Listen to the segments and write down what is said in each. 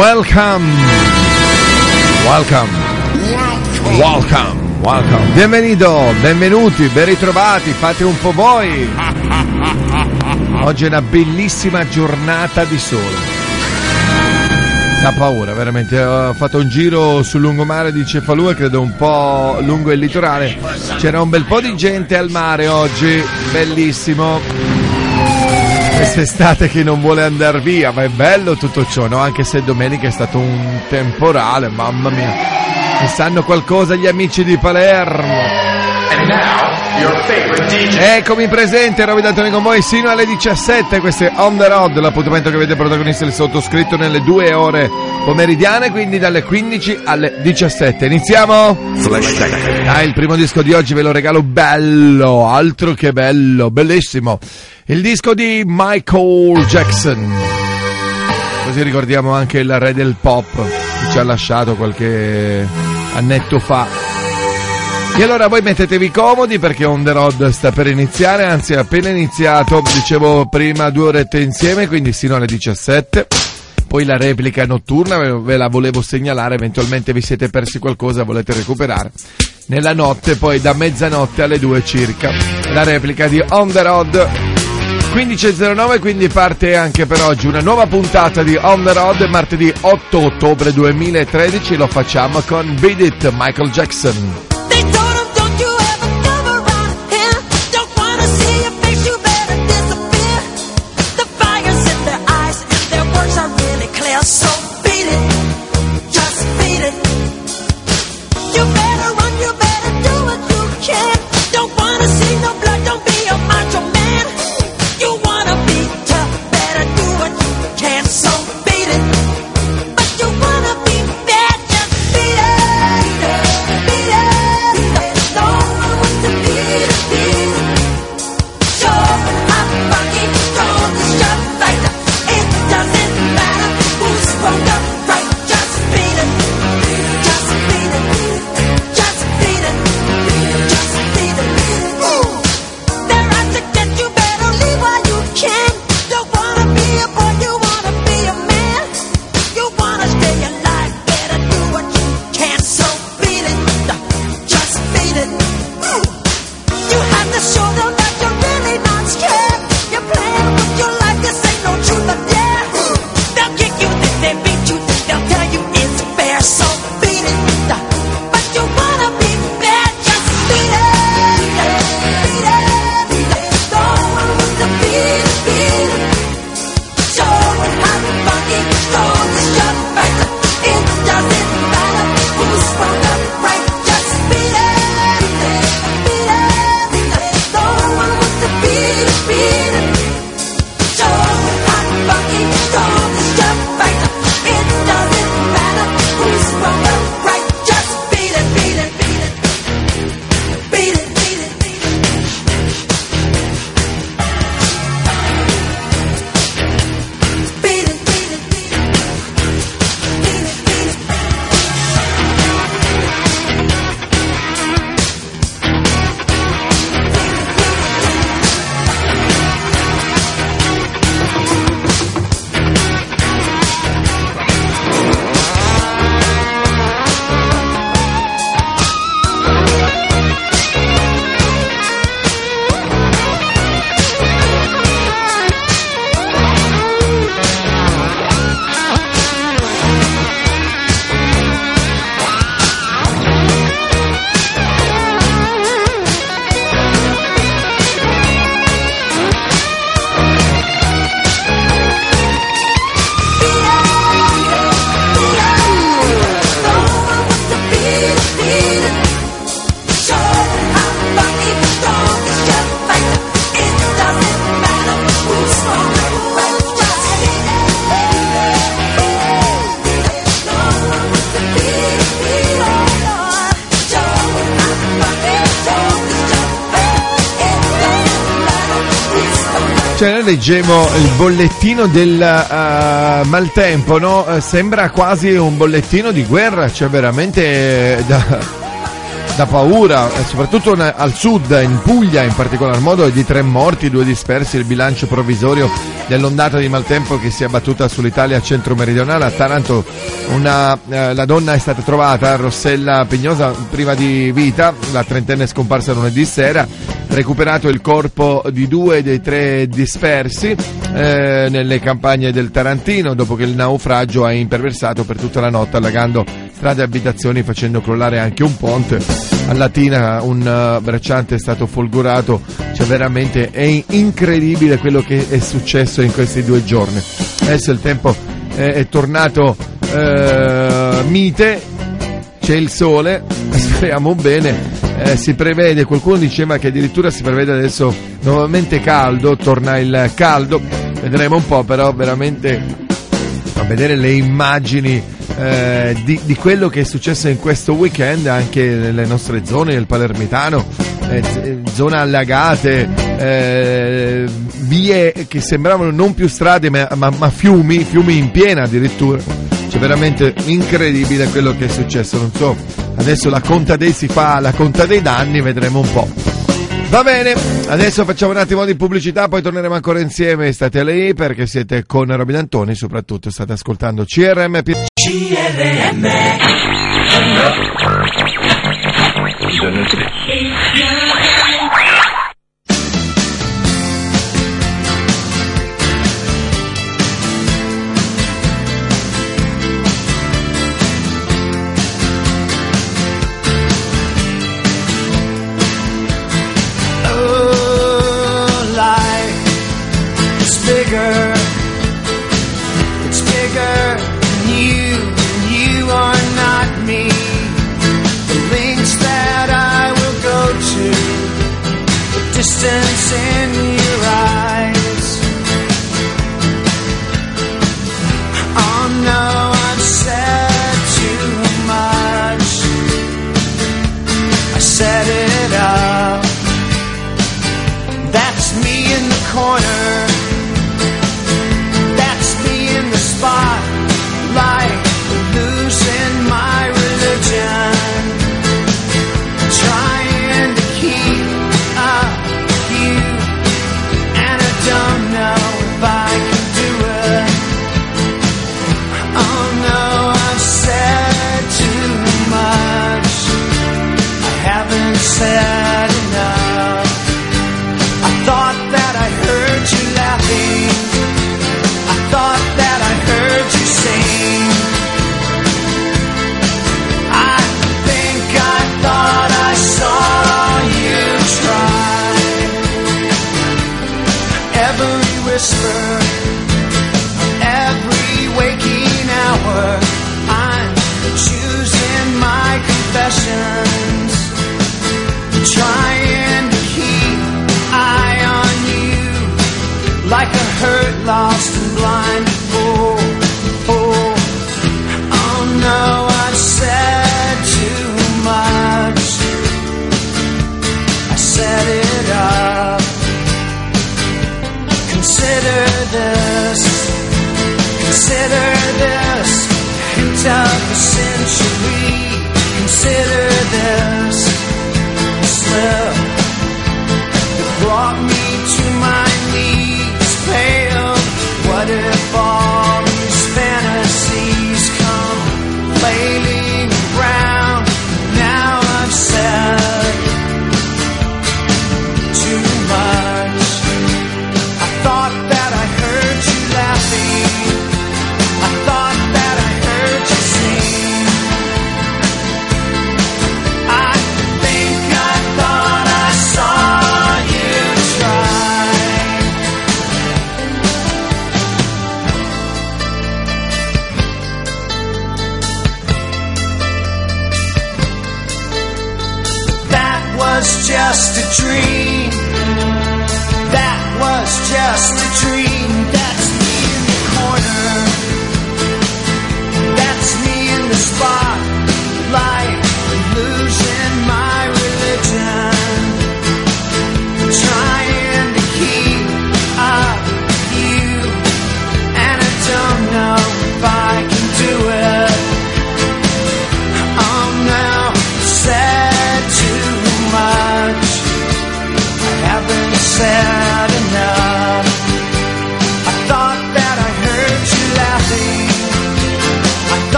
Welcome. Welcome. Welcome. Welcome. Benvenuto, benvenuti, ben ritrovati, fate un po' voi. Oggi è una bellissima giornata di sole. Da paura, veramente. Ho fatto un giro sul lungomare di Cefalù credo un po' lungo il litorale. C'era un bel po' di gente al mare oggi, bellissimo. Quest'estate che non vuole andare via, ma è bello tutto ciò, no? Anche se domenica è stato un temporale, mamma mia. Mi sanno qualcosa gli amici di Palermo. Eccomi presente, Roby D'Antoni con voi sino alle 17, questo è On The Road, l'appuntamento che vede protagonista il sottoscritto nelle due ore pomeridiane, quindi dalle 15 alle 17. Iniziamo? Ah, il primo disco di oggi ve lo regalo bello, altro che bello, bellissimo. Il disco di Michael Jackson. Così ricordiamo anche il re del pop che ci ha lasciato qualche annetto fa. E allora voi mettetevi comodi perché On The Road sta per iniziare, anzi è appena iniziato, dicevo prima due orette insieme, quindi sino alle 17. Poi la replica notturna ve la volevo segnalare, eventualmente vi siete persi qualcosa, volete recuperare. Nella notte, poi da mezzanotte alle 2 circa, la replica di On The Road 15.09 quindi parte anche per oggi una nuova puntata di On The Road martedì 8 ottobre 2013 lo facciamo con Beat It Michael Jackson they don't Cioè, leggevo il bollettino del eh, maltempo, no? Eh, Sembra quasi un bollettino di guerra, cioè veramente eh, da, da paura, eh, soprattutto al sud, in Puglia in particolar modo, di tre morti, due dispersi, il bilancio provvisorio dell'ondata di maltempo che si è abbattuta sull'Italia centro-meridionale. A Taranto una, eh, la donna è stata trovata, Rossella Pignosa, priva di vita, la trentenne è scomparsa lunedì sera, recuperato il corpo di due dei tre dispersi eh, nelle campagne del Tarantino dopo che il naufragio ha imperversato per tutta la notte allagando strade e abitazioni facendo crollare anche un ponte. A Latina un uh, bracciante è stato folgorato, cioè veramente è incredibile quello che è successo in questi due giorni. Adesso il tempo è, è tornato eh, mite, c'è il sole, speriamo bene. Eh, si prevede, qualcuno diceva che addirittura si prevede adesso nuovamente caldo, torna il caldo, vedremo un po', però veramente a vedere le immagini eh, di, di quello che è successo in questo weekend anche nelle nostre zone, nel Palermitano, eh, zone allagate, eh, vie che sembravano non più strade ma, ma- ma fiumi, fiumi in piena addirittura. Cioè veramente incredibile quello che è successo, non so, adesso la conta dei si fa la conta dei danni, vedremo un po'. Va bene, adesso facciamo un attimo di pubblicità, poi torneremo ancora insieme, state lì perché siete con Robin Antoni, soprattutto state ascoltando CRM. Oh, distance in your eyes. Oh no, I've said too much. I set it up. That's me in the corner.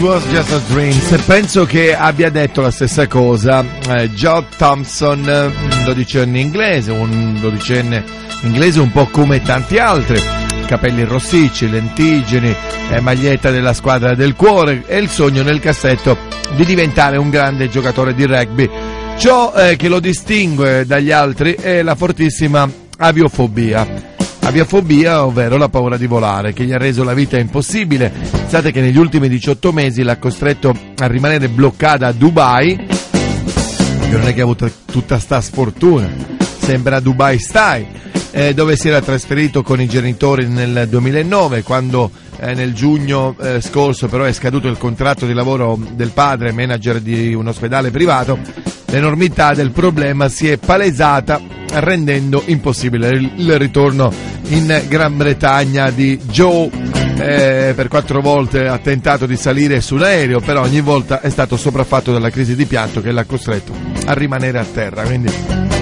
Was just a dream. Se penso che abbia detto la stessa cosa, eh, Joe Thompson, un dodicenne inglese, un dodicenne inglese un po' come tanti altri, capelli rossicci, lentigeni, eh, maglietta della squadra del cuore e il sogno nel cassetto di diventare un grande giocatore di rugby. Ciò eh, che lo distingue dagli altri è la fortissima aviofobia. Aviafobia, ovvero la paura di volare, che gli ha reso la vita impossibile. Pensate che negli ultimi 18 mesi l'ha costretto a rimanere bloccata a Dubai, che non è che ha avuto tutta sta sfortuna, sembra Dubai Style, eh, dove si era trasferito con i genitori nel 2009, quando eh, nel giugno eh, scorso però è scaduto il contratto di lavoro del padre, manager di un ospedale privato, l'enormità del problema si è palesata rendendo impossibile il, ritorno in Gran Bretagna di Joe. Eh, per quattro volte ha tentato di salire sull'aereo, però ogni volta è stato sopraffatto dalla crisi di pianto che l'ha costretto a rimanere a terra, quindi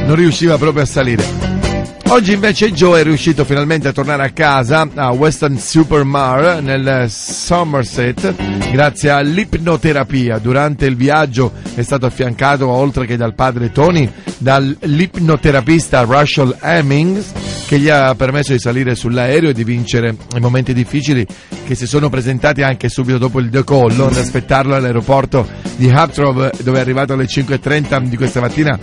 non riusciva proprio a salire. Oggi invece Joe è riuscito finalmente a tornare a casa a Western Supermare nel Somerset grazie all'ipnoterapia. Durante il viaggio è stato affiancato oltre che dal padre Tony dall'ipnoterapista Russell Hemmings che gli ha permesso di salire sull'aereo e di vincere i momenti difficili che si sono presentati anche subito dopo il decollo, ad aspettarlo all'aeroporto di Hartrove dove è arrivato alle 5.30 di questa mattina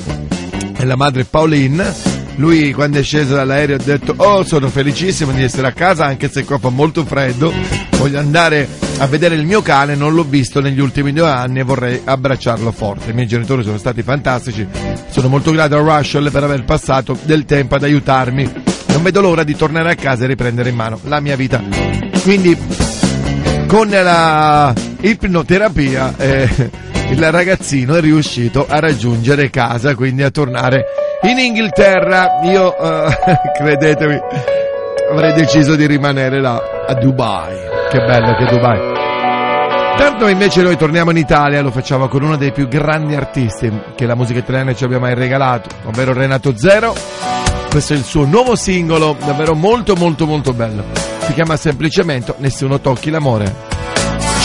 è la madre Pauline lui quando è sceso dall'aereo ha detto oh sono felicissimo di essere a casa anche se qua fa molto freddo, voglio andare a vedere il mio cane, non l'ho visto negli ultimi due anni e vorrei abbracciarlo forte. I miei genitori sono stati fantastici, sono molto grato a Russell per aver passato del tempo ad aiutarmi. Non vedo l'ora di tornare a casa e riprendere in mano la mia vita. Quindi con la ipnoterapia eh, il ragazzino è riuscito a raggiungere casa, quindi a tornare in Inghilterra. Io, eh, credetemi, avrei deciso di rimanere là a Dubai. Che bello che Dubai. Tanto invece noi torniamo in Italia, lo facciamo con uno dei più grandi artisti che la musica italiana ci abbia mai regalato, ovvero Renato Zero. Questo è il suo nuovo singolo, davvero molto molto molto bello. Si chiama semplicemente Nessuno tocchi l'amore.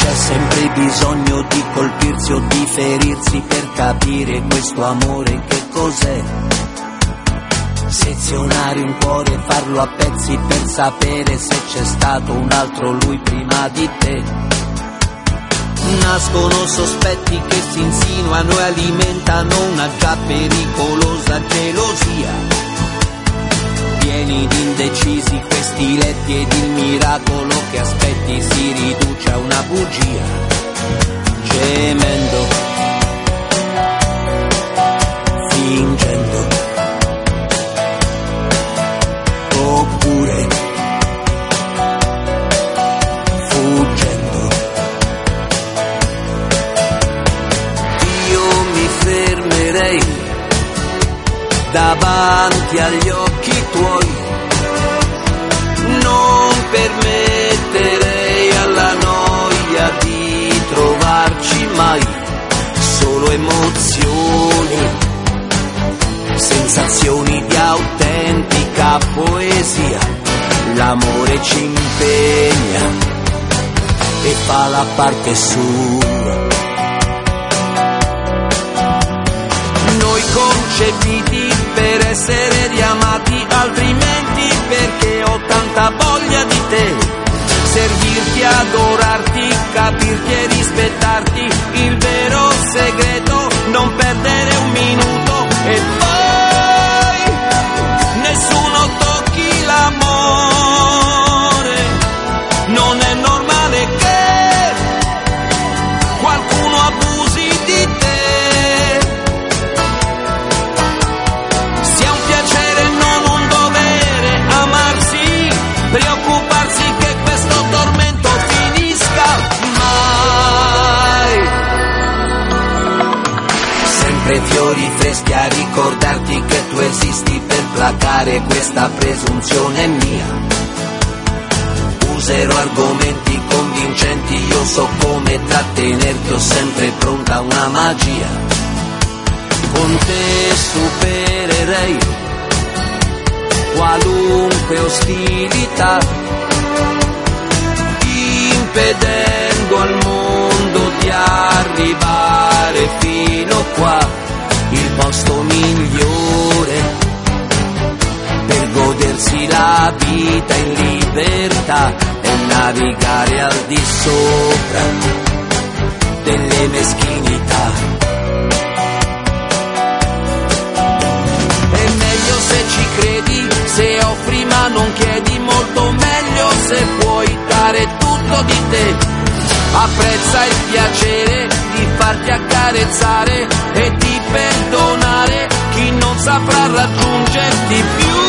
C'è sempre bisogno di colpirsi o di ferirsi per capire questo amore che cos'è. Sezionare un cuore e farlo a pezzi per sapere se c'è stato un altro lui prima di te. Nascono sospetti che si insinuano e alimentano una già pericolosa gelosia pieni di indecisi questi letti ed il miracolo che aspetti si riduce a una bugia, gemendo, fingendo, oppure fuggendo. Io mi fermerei davanti agli occhi permetterei alla noia di trovarci mai solo emozioni, sensazioni di autentica poesia. L'amore ci impegna e fa la parte sua. noi concepiti per essere riamati, altrimenti perché tanta voglia di te. Servirti, adorarti, capirti e rispettarti, il vero segreto, non perdere un minuto questa presunzione mia. Userò argomenti convincenti, io so come trattenerti, ho sempre pronta una magia con te supererei qualunque ostilità, impedendo al mondo di arrivare fino qua, il posto migliore godersi la vita in libertà e navigare al di sopra delle meschinità. È meglio se ci credi, se offri ma non chiedi, molto meglio se puoi dare tutto di te. Apprezza il piacere di farti accarezzare e di perdonare chi non saprà raggiungerti più.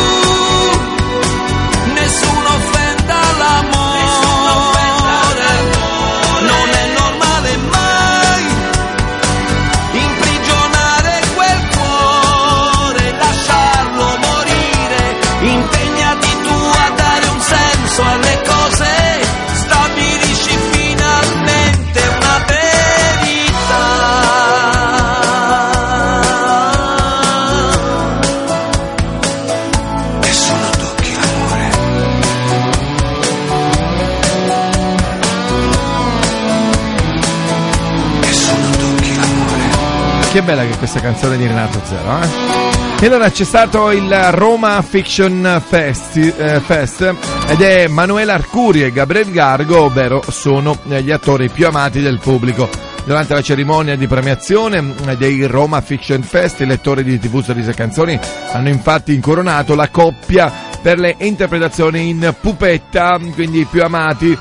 Che bella che questa canzone di Renato Zero, eh? E allora c'è stato il Roma Fiction Fest, eh, Fest, ed è Manuela Arcuri e Gabriel Gargo, ovvero sono gli attori più amati del pubblico. Durante la cerimonia di premiazione eh, dei Roma Fiction Fest, i lettori di TV Sorrisi e Canzoni hanno infatti incoronato la coppia per le interpretazioni in pupetta, quindi i più amati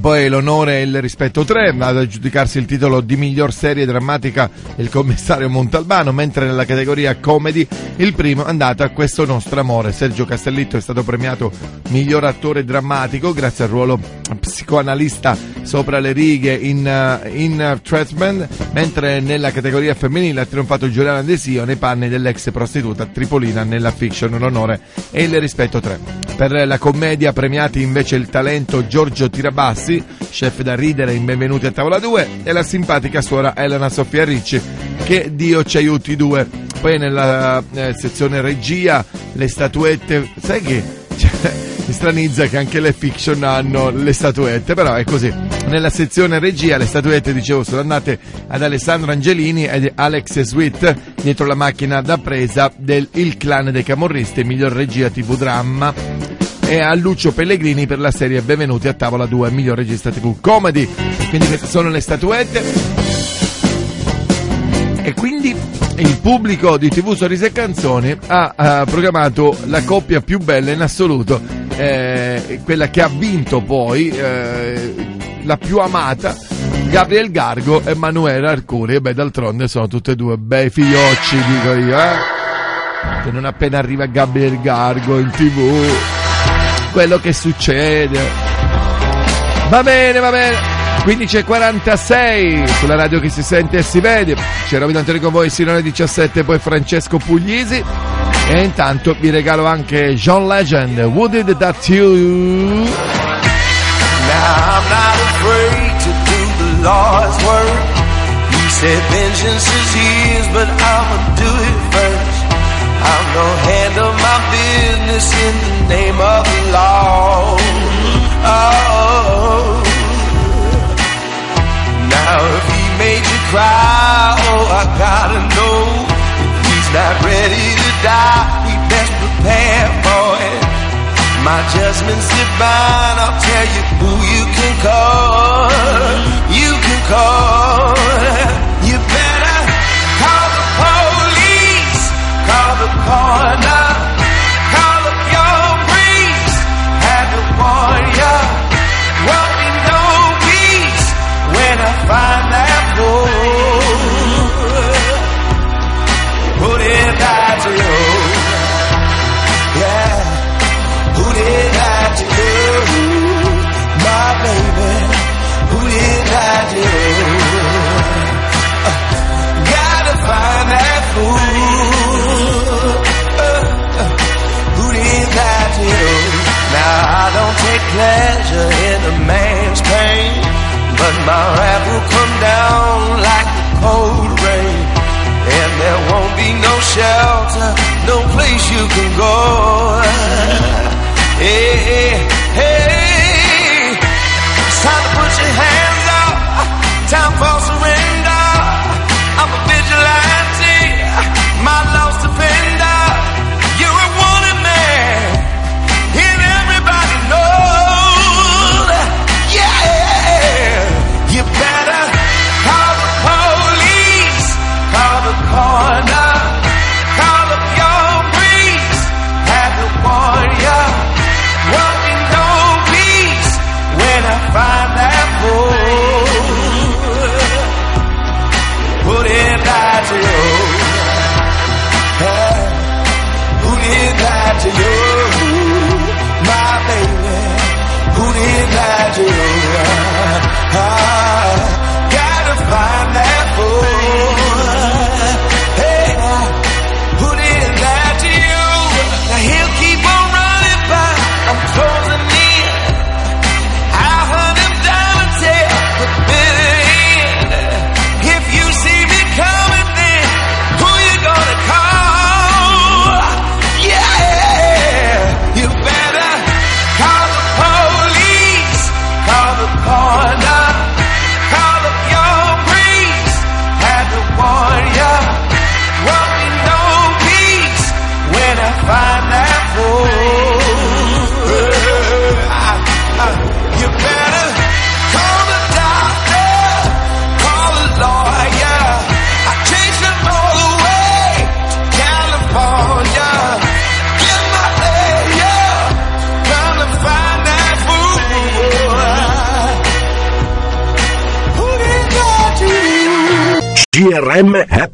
poi l'onore e il rispetto 3 ad aggiudicarsi il titolo di miglior serie drammatica il commissario Montalbano, mentre nella categoria comedy il primo è andato a questo nostro amore. Sergio Castellitto è stato premiato miglior attore drammatico grazie al ruolo psicoanalista sopra le righe in, uh, in uh, Treatment, mentre nella categoria femminile ha trionfato Giuliana Desio nei panni dell'ex prostituta Tripolina nella fiction l'onore e il rispetto 3. Per la commedia premiati invece il talento Giorgio Tirabassi, chef da ridere in Benvenuti a tavola 2, e la simpatica suora Elena Sofia Ricci, che Dio ci aiuti due. Poi nella eh, sezione regia le statuette, sai che cioè, mi stranizza che anche le fiction hanno le statuette, però è così. Nella sezione regia le statuette, dicevo, sono andate ad Alessandro Angelini ed Alex Sweet dietro la macchina da presa del Il Clan dei Camorristi, miglior regia TV dramma e a Lucio Pellegrini per la serie Benvenuti a tavola 2, miglior regista TV comedy. Quindi queste sono le statuette. E quindi il pubblico di TV Sorrisi e Canzoni ha, ha programmato la coppia più bella in assoluto, eh, quella che ha vinto poi, eh, la più amata, Gabriel Gargo e Manuela Arcuri. E beh, d'altronde sono tutte e due bei figliocci, dico io, eh. Che non appena arriva Gabriel Gargo in tv, quello che succede. Va bene, va bene. 15.46 sulla radio che si sente e si vede. C'è Robin Antonio con voi sino alle 17, poi Francesco Puglisi. E intanto vi regalo anche John Legend, Would It That You? Now I'm not afraid to do the Lord's work. He said vengeance is his, but I'ma do it. I'm gonna handle my business in the name of the law. Oh. Now if he made you cry, oh I gotta know. He's not ready to die, we best prepare for it. My judgment's divine, I'll tell you who you can call. You can call. The coroner,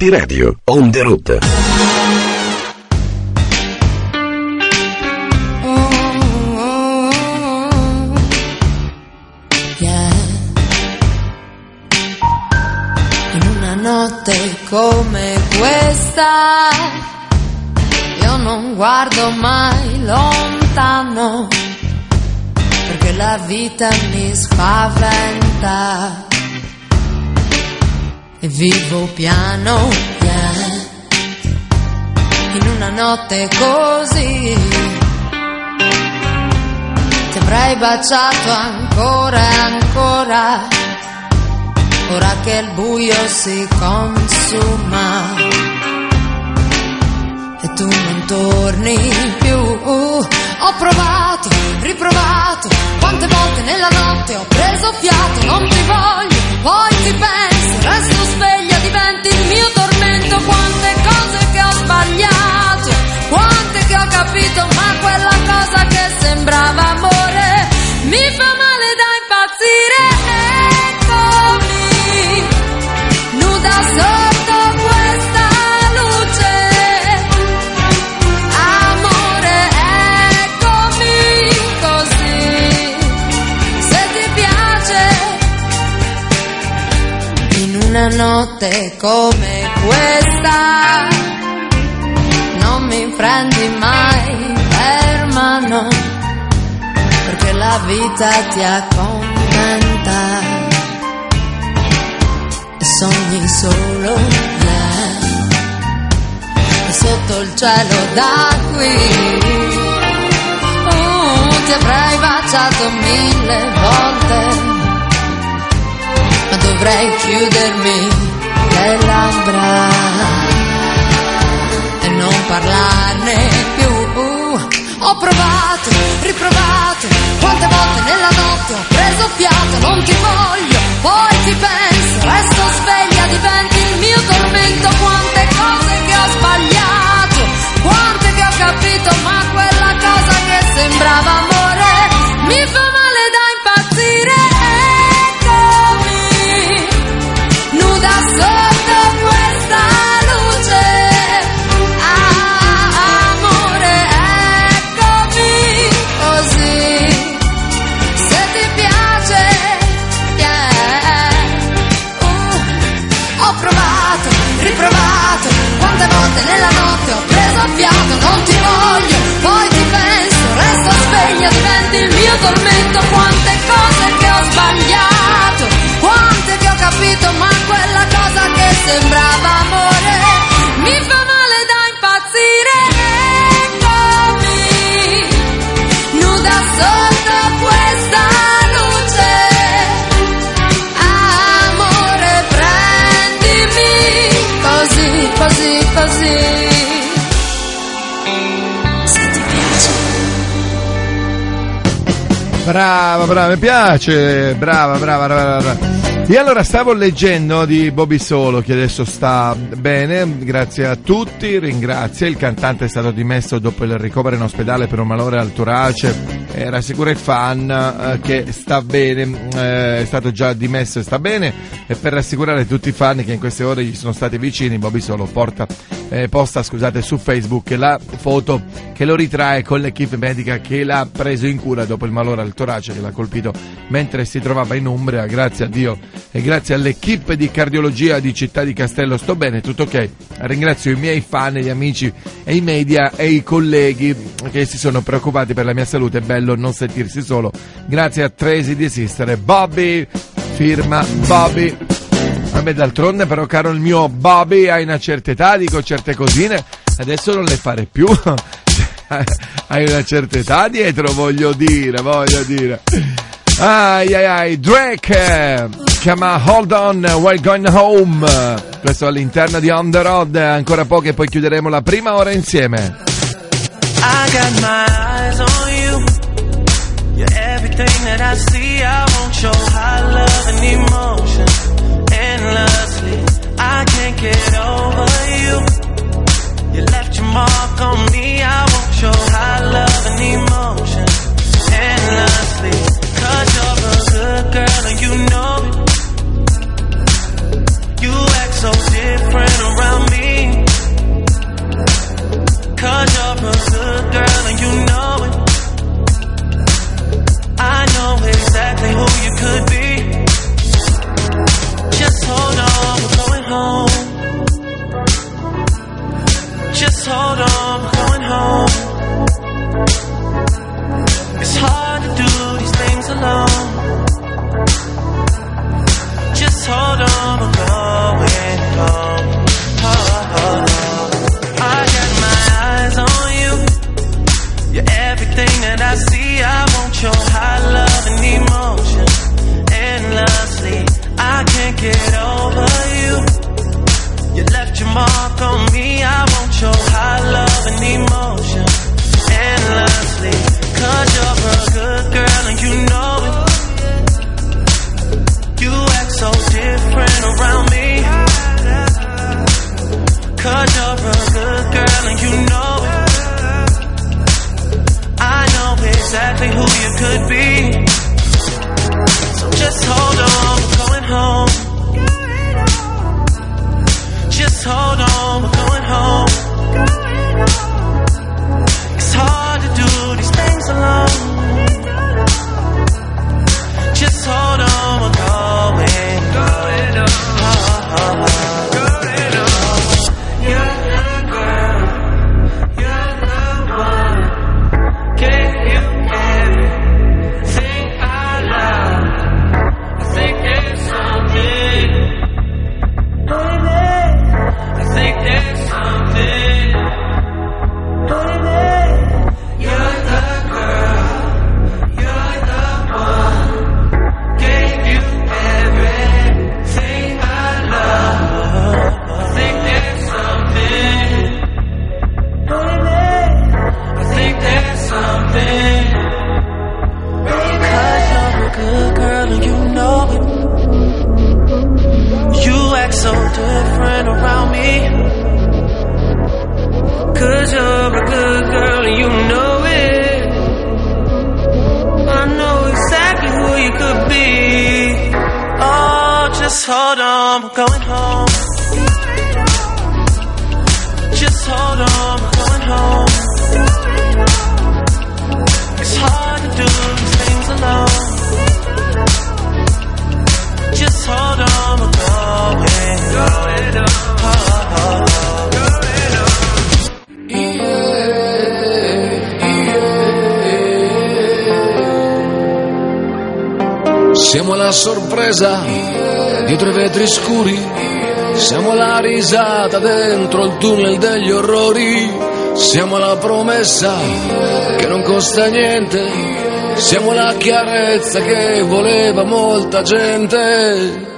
Happy Radio, on the road. In una notte come questa, io non guardo mai lontano, perché la vita mi spaventa. E vivo piano, yeah. In una notte così ti avrei baciato ancora e ancora, ora che il buio si consuma tu non torni più. Ho provato, riprovato, quante volte nella notte ho preso fiato, non ti voglio, poi ti penso, resto sveglia, diventi il mio tormento, quante cose che ho sbagliato, quante che ho capito, ma quella cosa che sembrava amore mi fa male da impazzire. Eccomi, nuda sotto una notte come questa, non mi prendi mai per mano, perché la vita ti accontenta e sogni solo yeah. E sotto il cielo da qui uh, ti avrei baciato mille volte dovrei chiudermi le labbra e non parlarne più. Ho provato, riprovato quante volte nella notte ho preso fiato non ti voglio, poi ti penso resto sveglia, diventi il mio tormento. Quante cose che ho sbagliato quante che ho capito ma quella cosa che sembrava amore mi fa Brava, brava, mi piace. Brava, brava, brava, brava. E allora stavo leggendo di Bobby Solo che adesso sta bene, grazie a tutti, ringrazia. Il cantante è stato dimesso dopo il ricovero in ospedale per un malore al torace. Eh, rassicura i fan eh, che sta bene, eh, è stato già dimesso e sta bene. E per rassicurare tutti i fan che in queste ore gli sono stati vicini, Bobby Solo porta, eh, posta scusate, su Facebook la foto che lo ritrae con l'equipe medica che l'ha preso in cura dopo il malore al torace che l'ha colpito mentre si trovava in Umbria. Grazie a Dio e grazie all'equipe di cardiologia di Città di Castello sto bene, tutto ok. Ringrazio i miei fan, gli amici e i media e i colleghi che si sono preoccupati per la mia salute. È bello non sentirsi solo. Grazie a Tracy di esistere. Bobby, firma Bobby. Vabbè, d'altronde però, caro il mio Bobby, hai una certa età, dico certe cosine, adesso non le fare più. hai una certa età dietro, voglio dire, voglio dire. Ai ai ai, Drake chiama Hold On, We're Going Home. Questo all'interno di On The Road, ancora poco e poi chiuderemo la prima ora insieme. I got my eyes on you. You're everything that I see. I won't show high love and emotion endlessly. I can't get over you. You left your mark on me. I won't show high love and emotion endlessly. Cause you're a good girl and you know it. You act so different around me. Cause you're La sorpresa dietro i vetri scuri, siamo la risata dentro il tunnel degli orrori, siamo la promessa che non costa niente, siamo la chiarezza che voleva molta gente.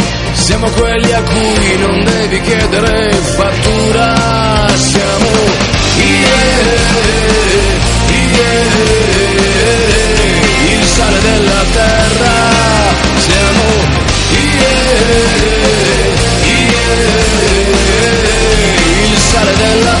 Siamo quelli a cui non devi chiedere fattura. Siamo yeah, yeah, il sale della terra. Siamo yeah, yeah, il sale della terra.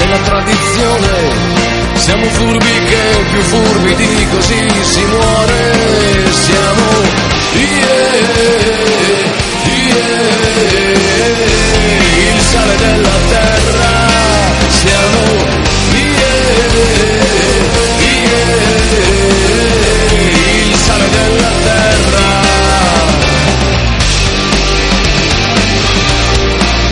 della tradizione. Siamo furbi che più furbi di così si muore.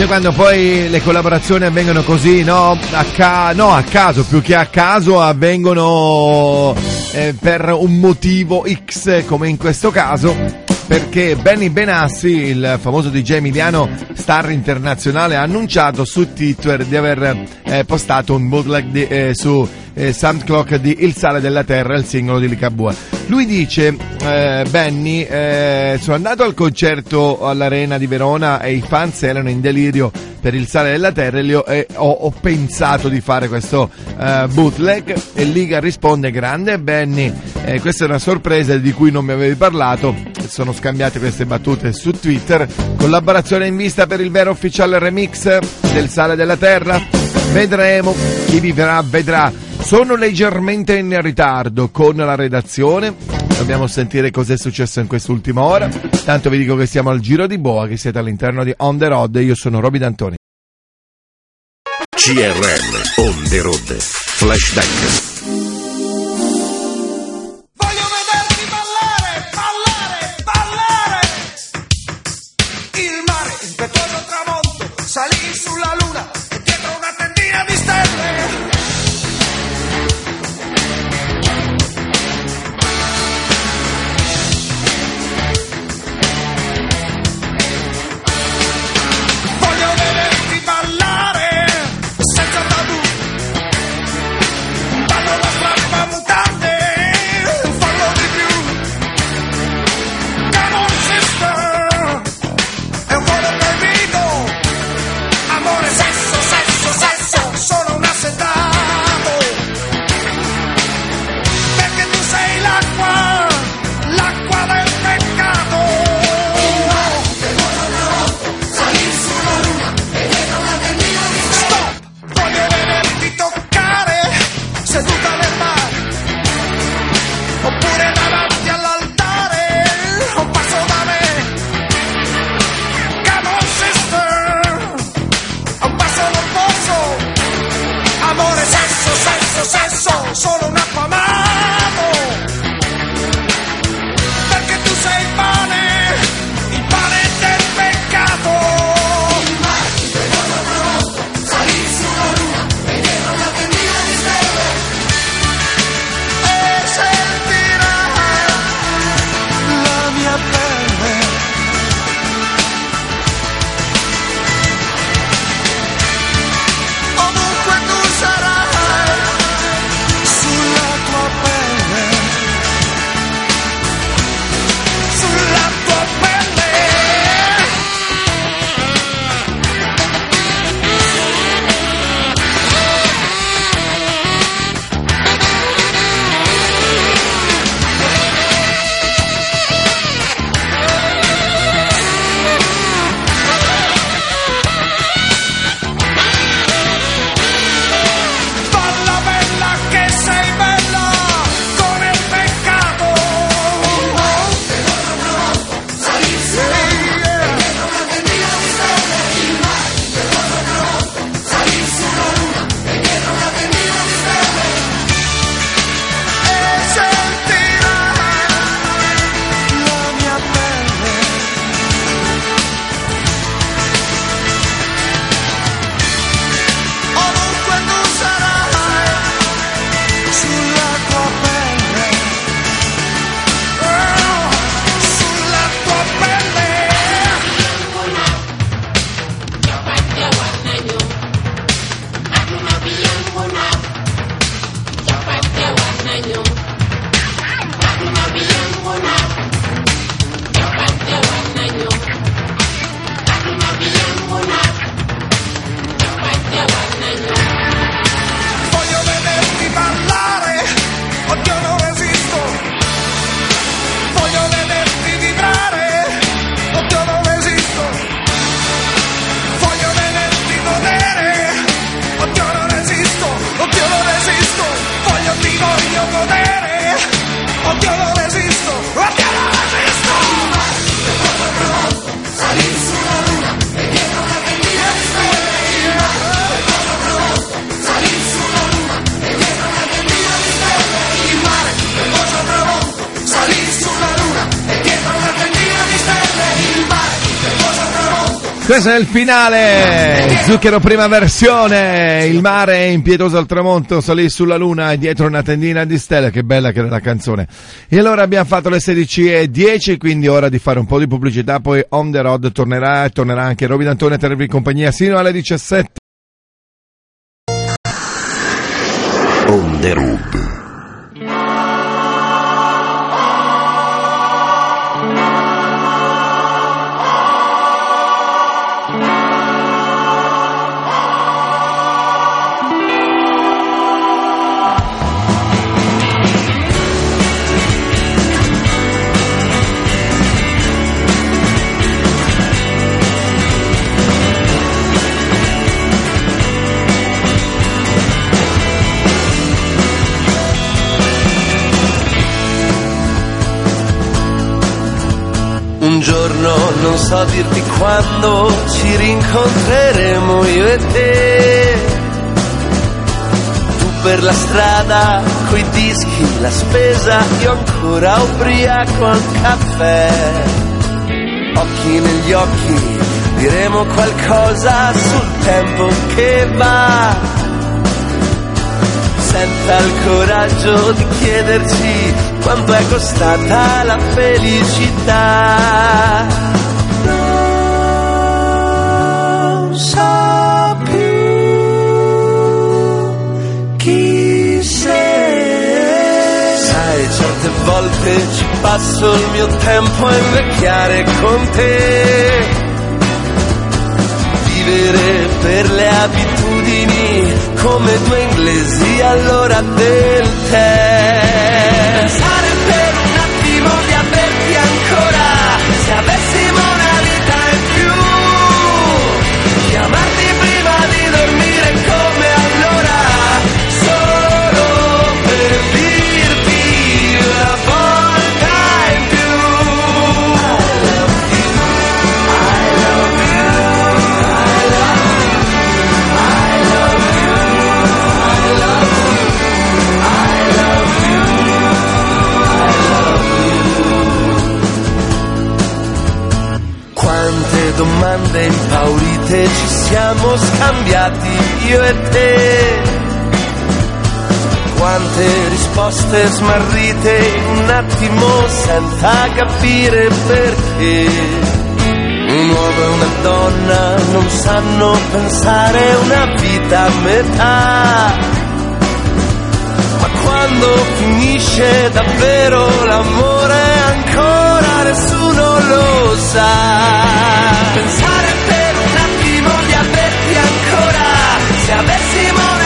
Quando poi le collaborazioni avvengono così, no? A, ca- no, a caso, più che a caso avvengono eh, per un motivo X, come in questo caso. Perché Benny Benassi, il famoso DJ emiliano star internazionale, ha annunciato su Twitter di aver eh, postato un bootleg di- eh, su eh, SoundClock di Il sale della terra, il singolo di Licabua. Lui dice, eh, Benny, eh, sono andato al concerto all'Arena di Verona e i fans erano in delirio per il sale della terra e, ho, e ho- ho pensato di fare questo eh, bootleg e Liga risponde grande Benny eh, questa è una sorpresa di cui non mi avevi parlato. Sono scambiate queste battute su Twitter. Collaborazione in vista per il vero ufficiale remix del sale della terra. Vedremo chi vivrà vedrà sono leggermente in ritardo con la redazione Dobbiamo sentire cos'è successo in quest'ultima ora. Tanto vi dico che siamo al giro di boa, che siete all'interno di On The Road. Io sono Roby D'Antoni. CRM On The Road. Flashback. son solo sorpresa nel finale! Zucchero prima versione, il mare è impietoso al tramonto, salì sulla luna e dietro una tendina di stelle, che bella che era la canzone. E allora abbiamo fatto le 16.10, quindi ora di fare un po' di pubblicità, poi On The Road tornerà e tornerà anche Robin Antonio a tenervi in compagnia sino alle 17. On the road. Non so dirti quando ci rincontreremo io e te. Tu per la strada, coi dischi, la spesa, io ancora ubriaco al caffè. Occhi negli occhi, diremo qualcosa sul tempo che va. Senta il coraggio di chiederci quanto è costata la felicità. Certe volte ci passo il mio tempo a invecchiare con te vivere per le abitudini come due inglesi all'ora del tè. Pensare impaurite ci siamo scambiati io e te. Quante risposte smarrite in un attimo senza capire perché. Un uomo e una donna non sanno pensare una vita a metà. Ma quando finisce davvero l'amore ancora nessuno lo sa. Pensare per ancora, se avessimo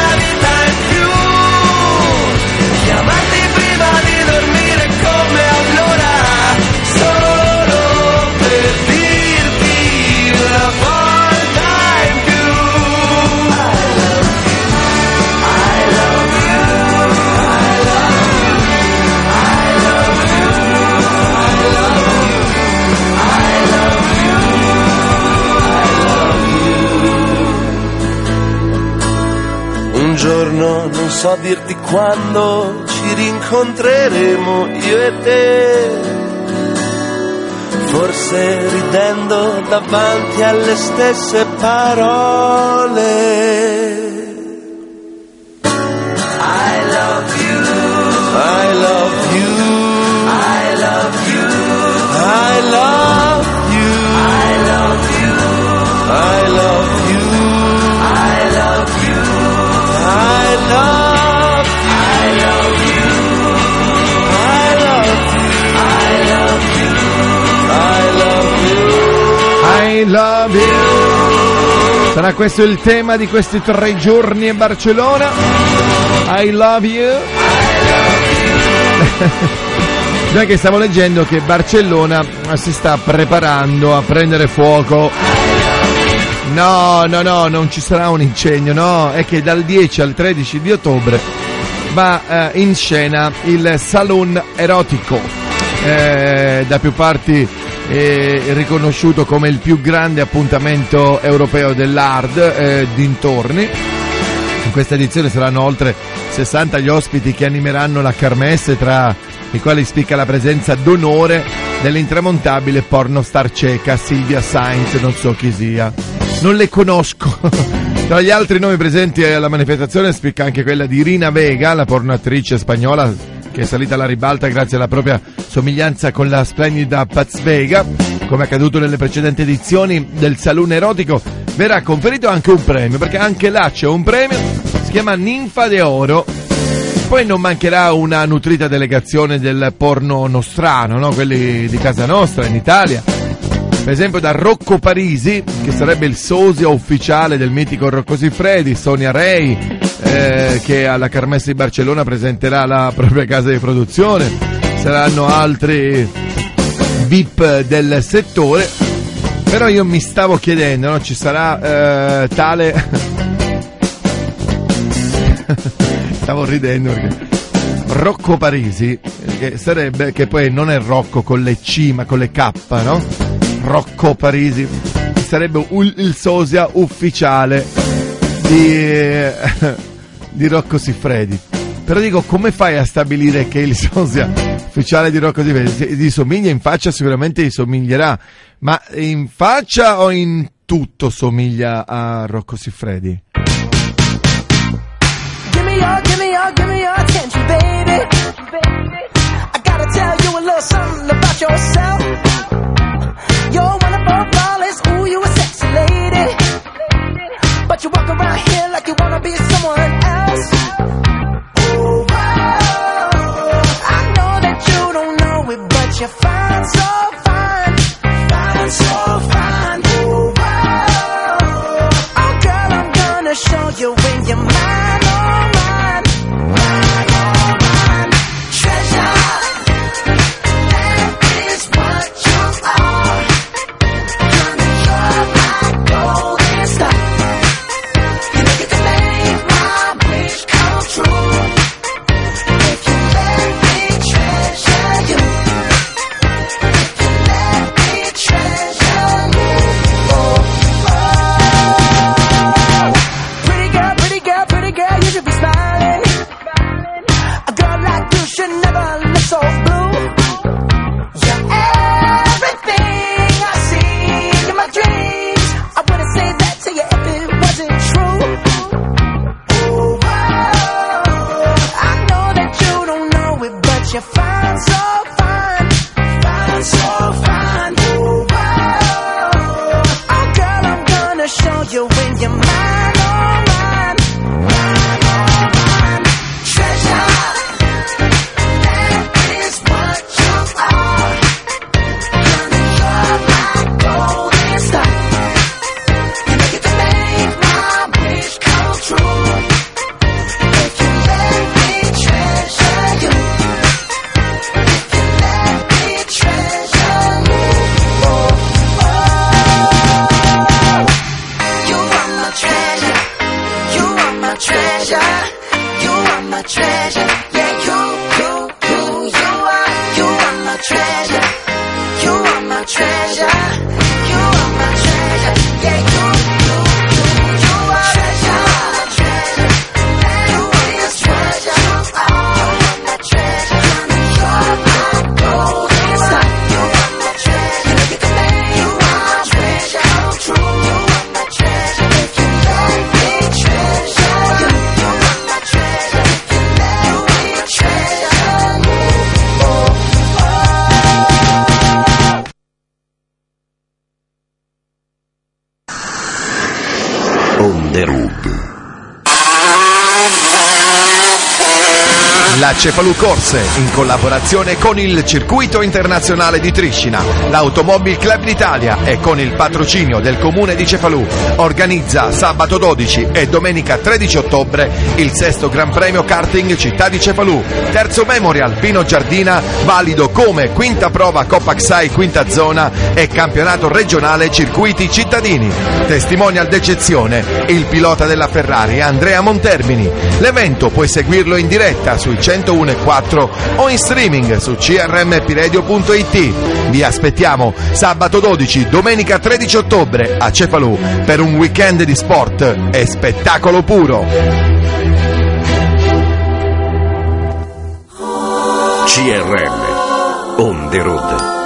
so dirti quando ci rincontreremo io e te. Forse ridendo davanti alle stesse parole. Sarà questo il tema di questi tre giorni a Barcellona? I love you. Già che stavo leggendo che Barcellona si sta preparando a prendere fuoco. No, no, no, non ci sarà un incendio, no, è che dal 10 al 13 di ottobre va eh, in scena il Salon Erotico, eh, da più parti eh, riconosciuto come il più grande appuntamento europeo dell'hard eh, dintorni. In questa edizione saranno oltre 60 gli ospiti che animeranno la kermesse, tra i quali spicca la presenza d'onore dell'intramontabile pornostar ceca Silvia Sainz, non so chi sia. Non le conosco. Tra gli altri nomi presenti alla manifestazione spicca anche quella di Irina Vega, la pornoattrice spagnola che è salita alla ribalta grazie alla propria somiglianza con la splendida Paz Vega. Come accaduto nelle precedenti edizioni del Salone Erotico, verrà conferito anche un premio, perché anche là c'è un premio, si chiama Ninfa de Oro. Poi non mancherà una nutrita delegazione del porno nostrano, no? quelli di casa nostra in Italia. Per esempio da Rocco Parisi, che sarebbe il sosia ufficiale del mitico Rocco Siffredi, Sonia Rei, eh, che alla Carmessa di Barcellona presenterà la propria casa di produzione, saranno altri VIP del settore, però io mi stavo chiedendo, no? ci sarà eh, tale... stavo ridendo perché... Rocco Parisi, che sarebbe, che poi non è Rocco con le C ma con le K, no? Rocco Parisi, sarebbe il sosia ufficiale di, di Rocco Siffredi. Però dico, come fai a stabilire che il sosia ufficiale di Rocco Siffredi gli somiglia in faccia? Sicuramente gli somiglierà, ma in faccia o in tutto somiglia a Rocco Siffredi? You walk around here like you wanna be someone it, but Cefalù Corse, in collaborazione con il Circuito Internazionale di Triscina, l'Automobile Club d'Italia e con il patrocinio del Comune di Cefalù, organizza sabato 12 e domenica 13 ottobre il sesto Gran Premio Karting Città di Cefalù, terzo Memorial Pino Giardina, valido come quinta prova Coppa XAI quinta zona e campionato regionale Circuiti Cittadini. Testimonial d'eccezione il pilota della Ferrari Andrea Montermini. L'evento puoi seguirlo in diretta sui 101.4 o in streaming su crmpiradio.it. Vi aspettiamo sabato 12, domenica 13 ottobre a Cefalù per un weekend di sport e spettacolo puro. CRM. On the road.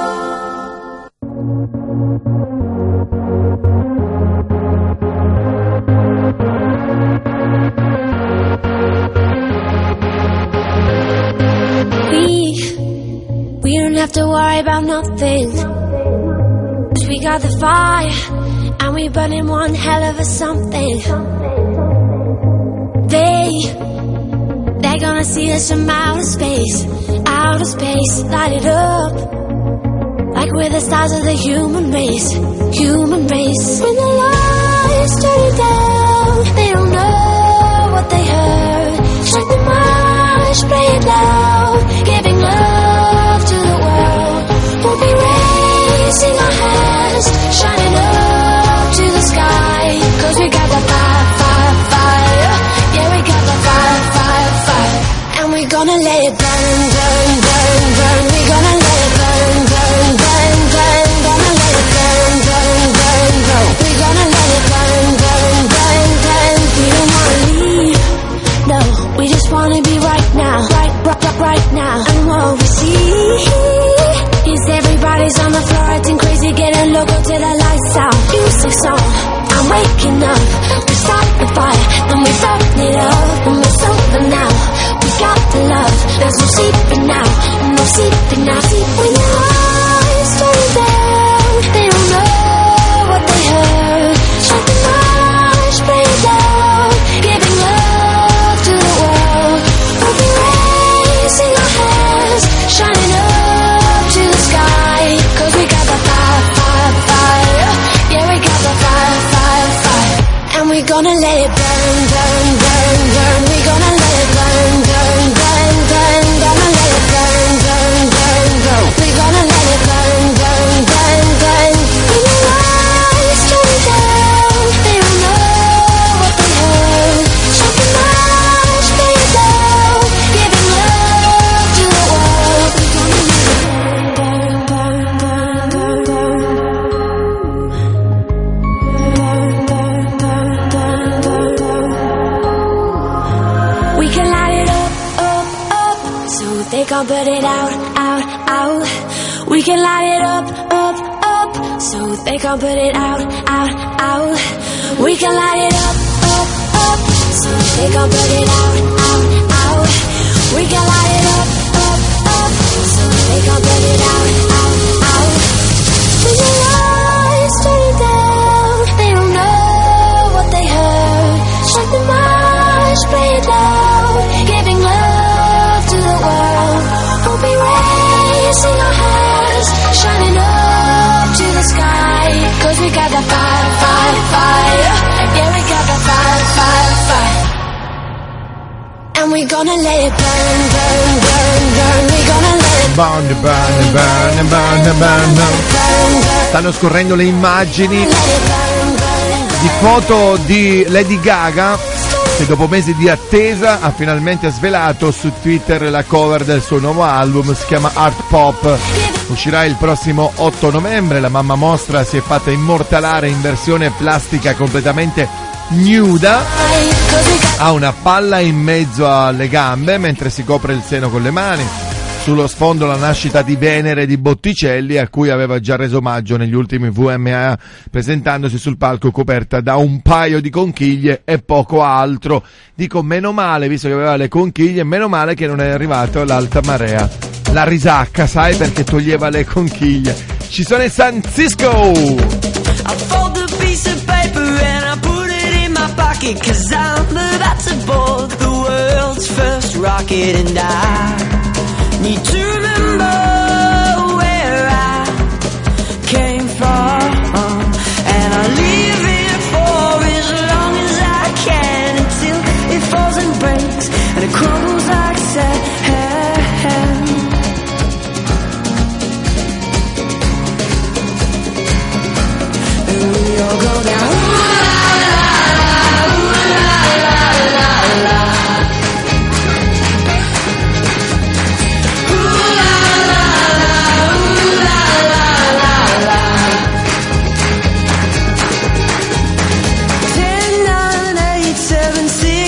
Got the fire, and we burning one hell of a something. They, they're gonna see us from outer space, outer space, light it up. Like we're the stars of the human race, human race. When the lights turn down, they don't know what they heard. Strike the march, play it loud, it burn, burn, burn, burn. We're gonna let it burn, burn, burn. There's no sleeping now, no sleeping now. Can't put it out, out, out. We can light it up, up, up, so they can't put it out, out, out. We can light it up, up, up, so they can't put it out, out, out. We can light it up, up, up, so they can't put it out, out, out. When the lights turn down, they don't know what they heard. Strike the march, play it loud, Stanno scorrendo le immagini di foto di Lady Gaga che dopo mesi di attesa ha finalmente svelato su Twitter la cover del suo nuovo album, si chiama Art Pop. Uscirà il prossimo 8 novembre, la mamma mostra si è fatta immortalare in versione plastica completamente nuda, ha una palla in mezzo alle gambe mentre si copre il seno con le mani. Sullo sfondo la nascita di Venere di Botticelli, a cui aveva già reso omaggio negli ultimi VMA, presentandosi sul palco coperta da un paio di conchiglie e poco altro. Dico meno male, visto che aveva le conchiglie, meno male che non è arrivato l'alta marea. La risacca, sai, perché toglieva le conchiglie. Ci sono i San Cisco! Pocket Cause I'm about to board the world's first rocket And I need to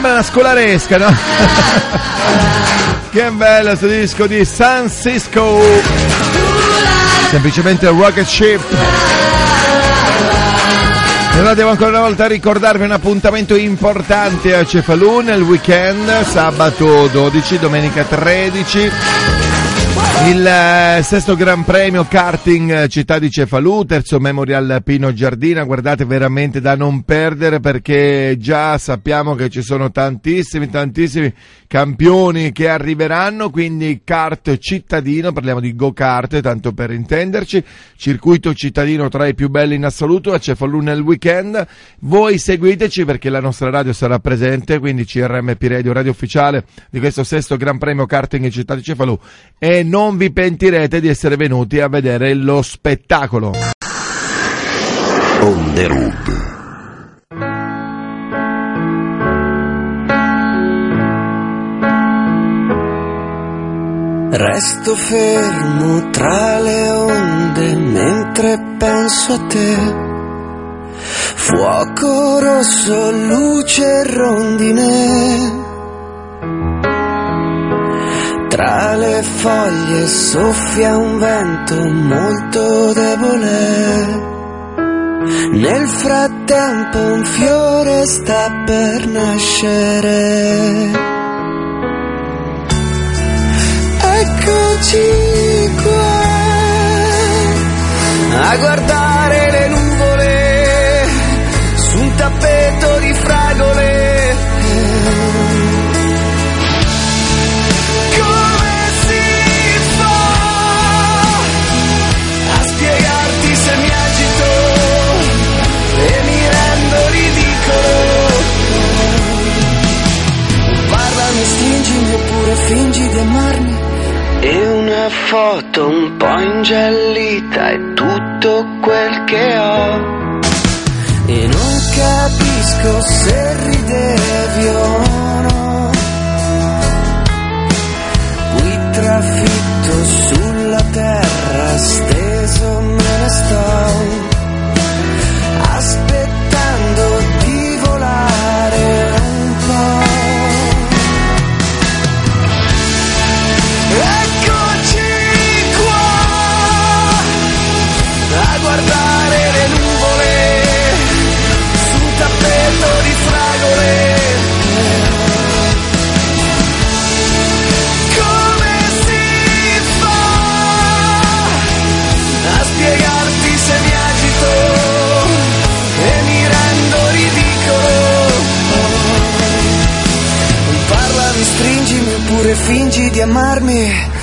Sembra una scolaresca, no? che bello questo disco di San Cisco! Semplicemente Rocket Ship. E allora devo ancora una volta ricordarvi un appuntamento importante a Cefalù nel weekend, sabato 12, domenica 13. Il eh, sesto Gran Premio karting eh, città di Cefalù, terzo Memorial Pino Giardina, guardate veramente da non perdere perché già sappiamo che ci sono tantissimi, tantissimi campioni che arriveranno, quindi kart cittadino, parliamo di go-kart, tanto per intenderci, circuito cittadino tra i più belli in assoluto a Cefalù nel weekend. Voi seguiteci perché la nostra radio sarà presente, quindi CRMP Radio, radio ufficiale di questo sesto Gran Premio karting in città di Cefalù. E non vi pentirete di essere venuti a vedere lo spettacolo. On the road. Resto fermo tra le onde mentre penso a te. Fuoco rosso, luce rondine. Tra le foglie soffia un vento molto debole. Nel frattempo un fiore sta per nascere. Eccoci qua a guardare fingi di amarmi. E una foto un po' ingiallita è tutto quel che ho. E non capisco se ridevi o no. Qui trafitto sulla terra, steso me ne sto. Fingi di amarmi.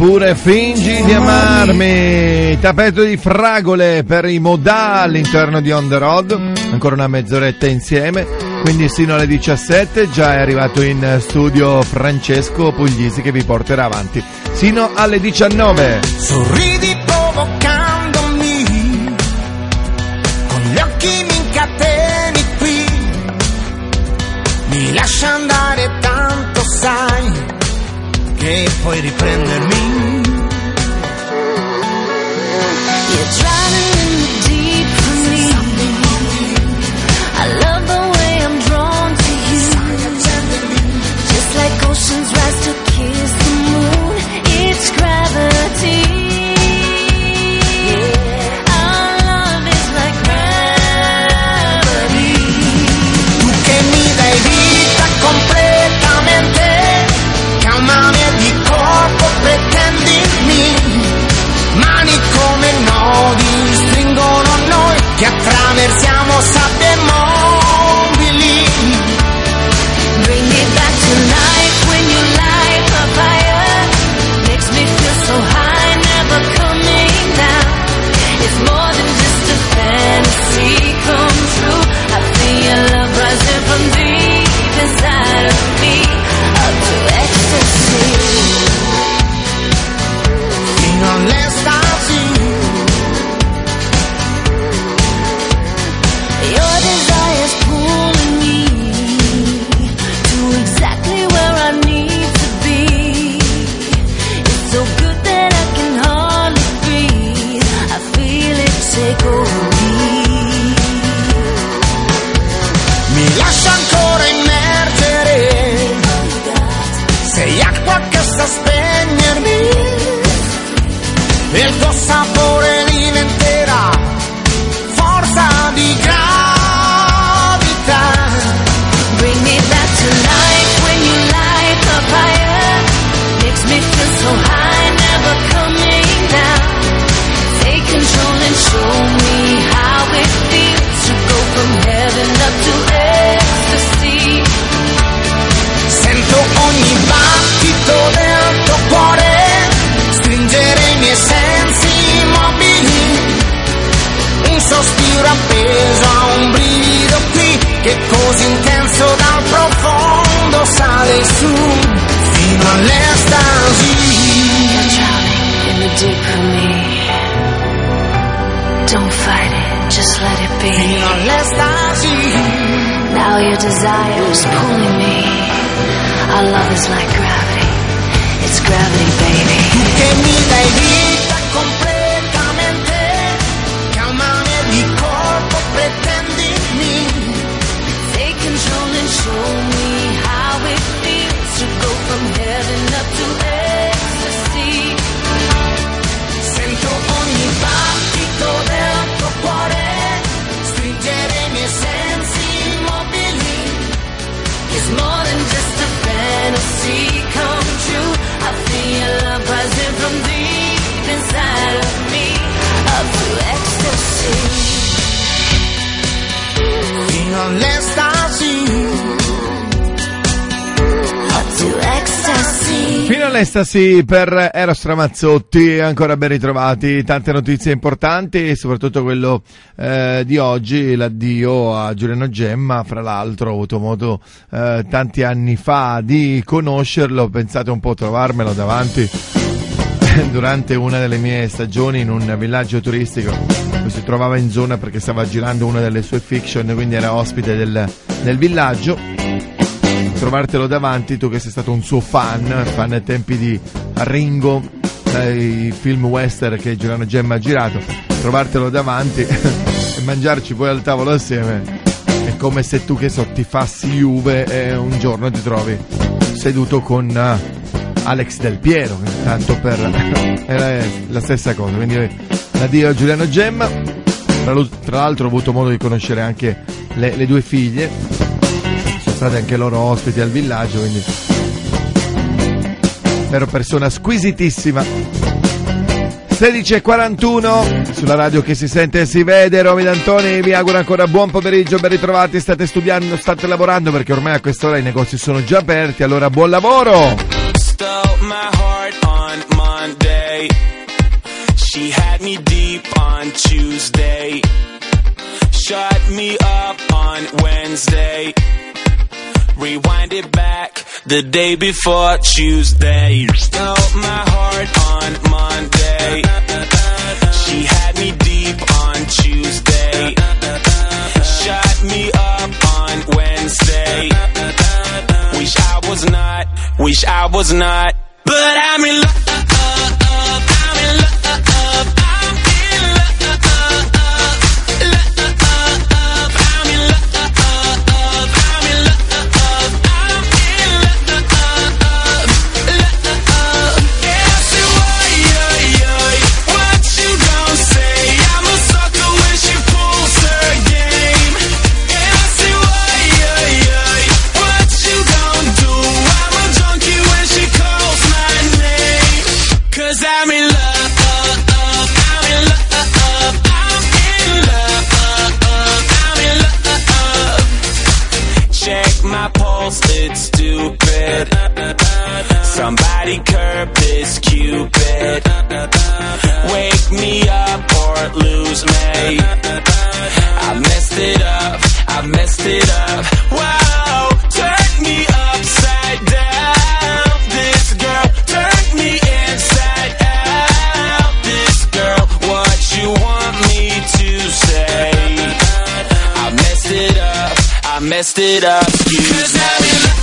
Oppure fingi di amarmi. Tappeto di fragole per i modà all'interno di On the Road. Ancora una mezz'oretta insieme. Quindi sino alle 17 già è arrivato in studio Francesco Puglisi che vi porterà avanti. Sino alle 19. Sorridi provocandomi, con gli occhi mi incateni qui, mi lascia andare tanto sai che puoi riprendermi. Now your desire is pulling me. Our love is like gravity. It's gravity, baby. Tu che mi dai Fino all'estasi per Eros Ramazzotti, ancora ben ritrovati, tante notizie importanti, soprattutto quello eh, di oggi, l'addio a Giuliano Gemma, fra l'altro ho avuto modo eh, tanti anni fa di conoscerlo, pensate un po' trovarmelo davanti durante una delle mie stagioni in un villaggio turistico, si trovava in zona perché stava girando una delle sue fiction, quindi era ospite del, del villaggio trovartelo davanti, tu che sei stato un suo fan, fan ai tempi di Ringo, dai film western che Giuliano Gemma ha girato, trovartelo davanti e mangiarci poi al tavolo assieme. È come se tu che so ti fassi Juve e un giorno ti trovi seduto con eh, Alex Del Piero, tanto per è la, stessa cosa, quindi addio a Giuliano Gemma, tra l'altro ho avuto modo di conoscere anche le- le due figlie state anche loro ospiti al villaggio, quindi ero persona squisitissima. 16.41 sulla radio che si sente e si vede, Romy D'Antoni vi auguro ancora buon pomeriggio, ben ritrovati, state studiando, state lavorando perché ormai a quest'ora i negozi sono già aperti, allora buon lavoro! She had me deep on Tuesday. Shut me up on Wednesday. Rewind it back the day before Tuesday. Stole my heart on Monday. She had me deep on Tuesday. Shut me up on Wednesday. Wish I was not, wish I was not. But I'm in love, stupid. Somebody curb this cupid. Wake me up or lose me. I messed it up, I messed it up. Wow, turn me upside down. This girl turned me inside out. This girl, what you want me to say? I messed it up, I messed it up. Excuse me.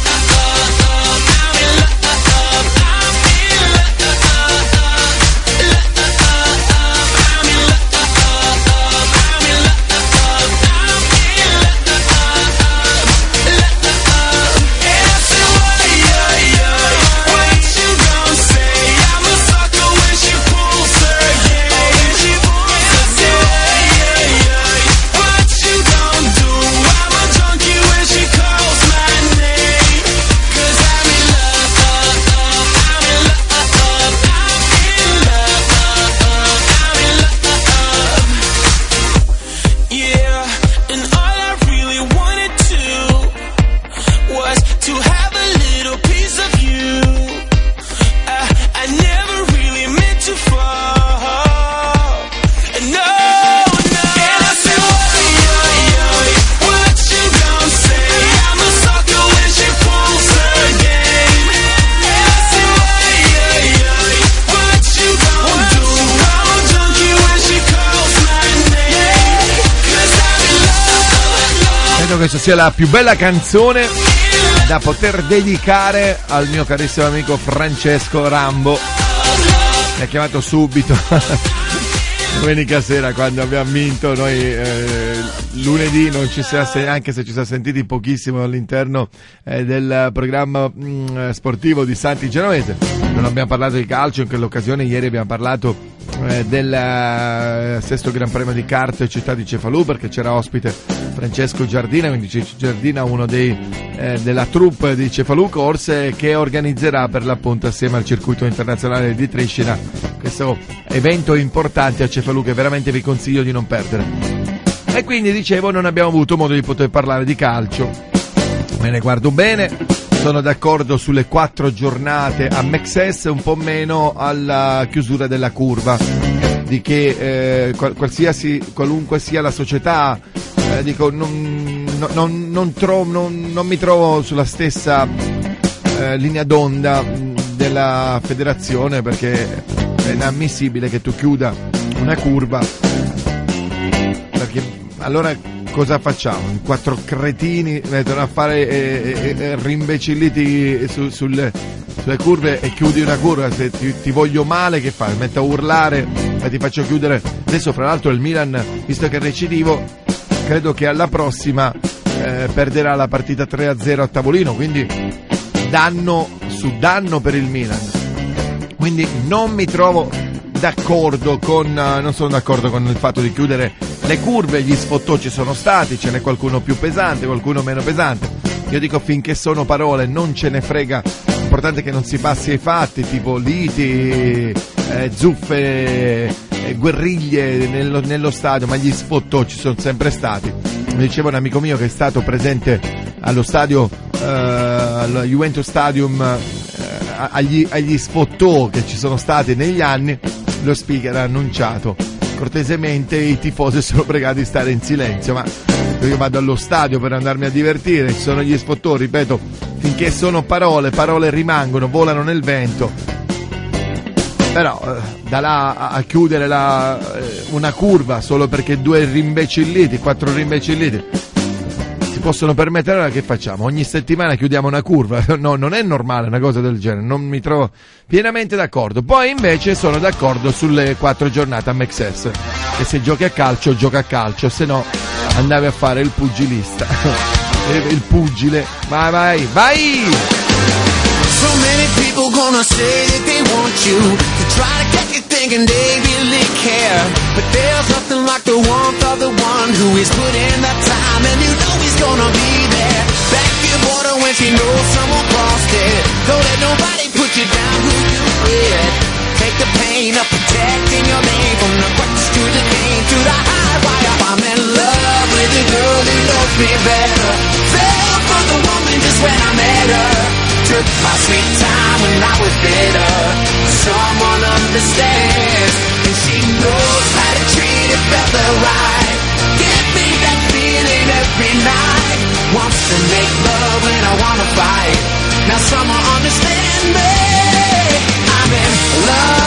La più bella canzone da poter dedicare al mio carissimo amico Francesco Rambo. Mi ha chiamato subito. Domenica sera quando abbiamo vinto noi eh, lunedì non ci si è sen- anche se ci siamo sentiti pochissimo all'interno eh, del programma mm, sportivo di Santi Genovese non abbiamo parlato di calcio in quell'occasione ieri abbiamo parlato eh, del eh, sesto Gran Premio di kart città di Cefalù perché c'era ospite Francesco Giardina quindi Giardina uno dei, eh, della troupe di Cefalù Corse che organizzerà per l'appunto assieme al circuito internazionale di Triscina questo evento importante a Cefalù che veramente vi consiglio di non perdere. E quindi dicevo non abbiamo avuto modo di poter parlare di calcio. Me ne guardo bene sono d'accordo sulle quattro giornate a Mexes un po' meno alla chiusura della curva di che eh, qual- qualsiasi qualunque sia la società eh, dico non, no- non- non trovo- non- mi trovo sulla stessa eh, linea d'onda della federazione perché è inammissibile che tu chiuda una curva perché allora cosa facciamo? Quattro cretini mettono a fare eh, eh, eh, rimbecilliti su- sulle, sulle curve e chiudi una curva, se ti, ti voglio male che fai? Metto a urlare e ti faccio chiudere. Adesso fra l'altro il Milan, visto che è recidivo, credo che alla prossima eh, perderà la partita 3-0 a tavolino, quindi danno su danno per il Milan. Quindi non mi trovo d'accordo con eh, non sono d'accordo con il fatto di chiudere le curve, gli sfottò ci sono stati, ce n'è qualcuno più pesante, qualcuno meno pesante. Io dico finché sono parole non ce ne frega, l'importante è che non si passi ai fatti, tipo liti, eh, zuffe, eh, guerriglie nello, nello stadio, ma gli sfottò ci sono sempre stati. Mi diceva un amico mio che è stato presente allo stadio, eh, al Juventus Stadium, eh, agli, agli sfottò che ci sono stati negli anni, lo speaker ha annunciato cortesemente i tifosi sono pregati di stare in silenzio, ma io vado allo stadio per andarmi a divertire, ci sono gli sfottori, ripeto, finché sono parole, parole rimangono, volano nel vento. Però eh, da là a, chiudere la, eh, una curva solo perché due rimbecilliti, quattro rimbecilliti possono permettere, allora che facciamo? Ogni settimana chiudiamo una curva? No, non è normale una cosa del genere, non mi trovo pienamente d'accordo. Poi invece sono d'accordo sulle quattro giornate a Mexes, che se giochi a calcio, gioca a calcio, se no andavi a fare il pugilista. il pugile. Vai, vai, vai! So thinking they really care. But there's nothing like the warmth of the one who is putting the time and you know he's gonna be there. Back your border when she knows someone crossed it. Don't let nobody put you down who you with. Take the pain of protecting your name from the crutch to the cane to the high wire. I'm in love with a girl who knows me better. Fell for the woman just when I met her. Took my sweet time when I was bitter. Someone understands, and she knows how to treat it brother right. Give me that feeling every night. Wants to make love when I wanna fight. Now someone understand me. I'm in love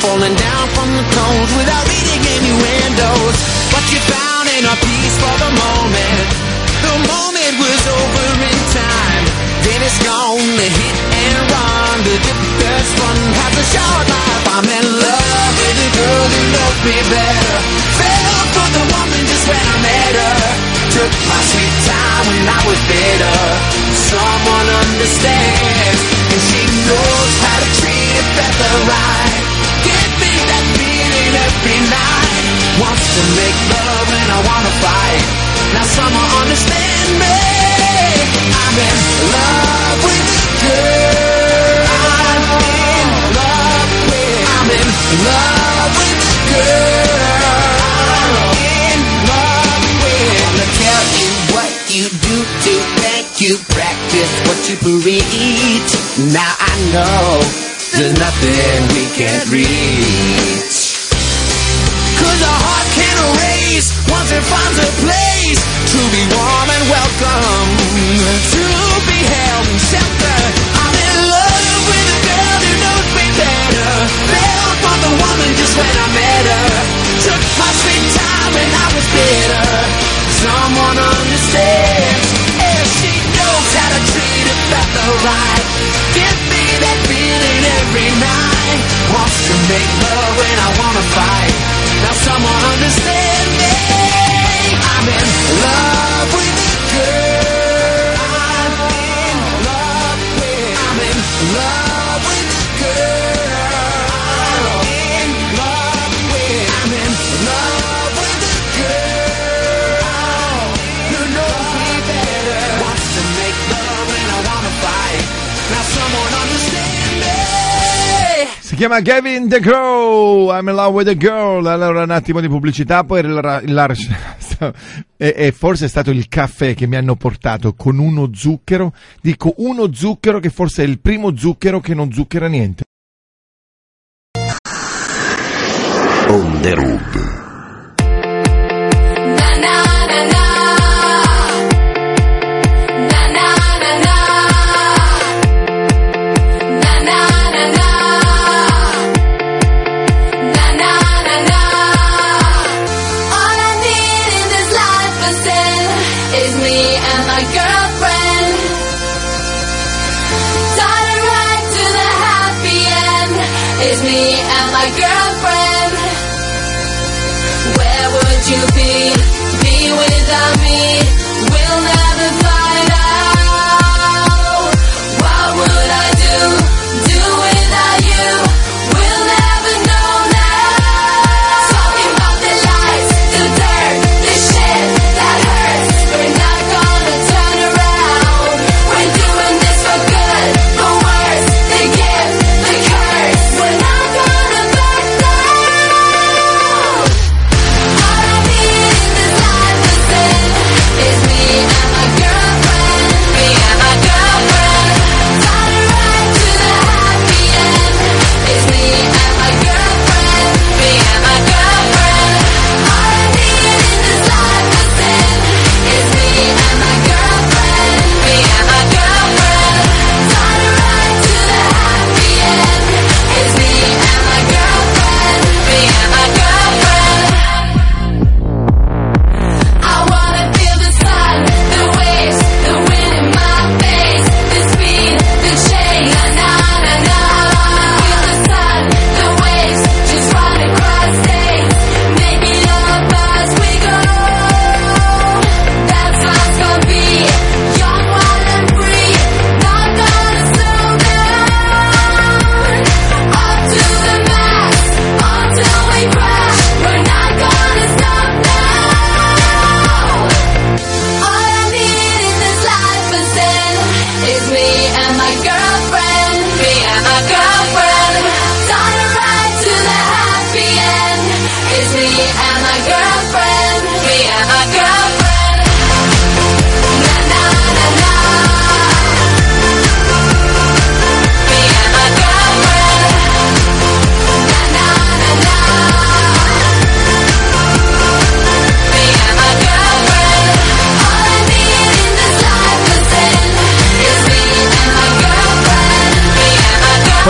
Falling down from the tones without reading innuendos But you found inner peace for the moment. The moment was over in time. Then it's gone, the hit and run. The difference fun has a short life I'm in love with a girl who knows me better. Fell for the woman just when I met her. Took my sweet time when I was bitter. Someone understands, and she knows how to treat a feather right. Wants to make love and I wanna fight. Now someone understand me. I'm in love with a girl. I'm in love with. I'm in love with a girl. I'm in love with. Wanna tell you what you do to thank you. Practice what you supereat. Now I know there's nothing we can't reach. Cause a heart can erase once it finds a place to be warm and welcome, to be held and sheltered. I'm in love with a girl who knows me better. Fell for the woman just when I met her. Took my sweet time and I was bitter. Someone understands, and she knows how to treat a fella right. Give me that feeling every night. Wants to make love when I wanna fight. Now someone understand me. I'm in love with a girl. Chiama Gavin The Crow, I'm in love with a girl. Allora un attimo di pubblicità, poi il lar- e, e forse è stato il caffè che mi hanno portato con uno zucchero. Dico uno zucchero che forse è il primo zucchero che non zucchera niente. On the road. Is me and my girlfriend. Her right to the happy end is me and my girlfriend. Where would you be? Be without me? We'll never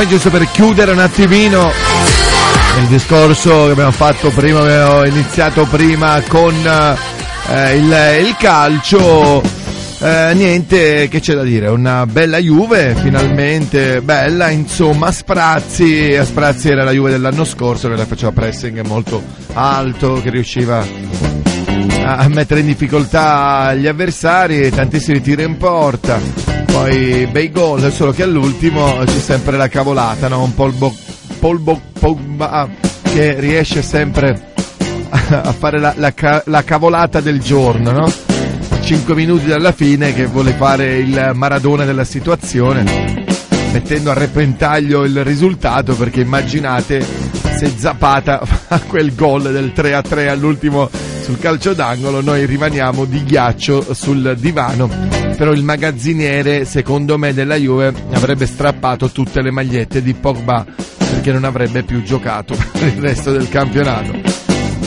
Poi giusto per chiudere un attimino il discorso che abbiamo fatto prima, abbiamo iniziato prima con eh, il, il calcio. Eh, niente che c'è da dire, una bella Juve, finalmente bella, insomma, Sprazzi, a Sprazzi era la Juve dell'anno scorso che faceva pressing molto alto, che riusciva a mettere in difficoltà gli avversari, tantissimi tiri in porta, poi bei gol, solo che all'ultimo c'è sempre la cavolata, no? un polbo, Pogba che riesce sempre a fare la, la la cavolata del giorno, no? 5 minuti dalla fine che vuole fare il maradona della situazione mettendo a repentaglio il risultato perché immaginate se Zapata fa quel gol del 3 a 3 all'ultimo sul calcio d'angolo noi rimaniamo di ghiaccio sul divano però il magazziniere, secondo me, della Juve avrebbe strappato tutte le magliette di Pogba perché non avrebbe più giocato per il resto del campionato.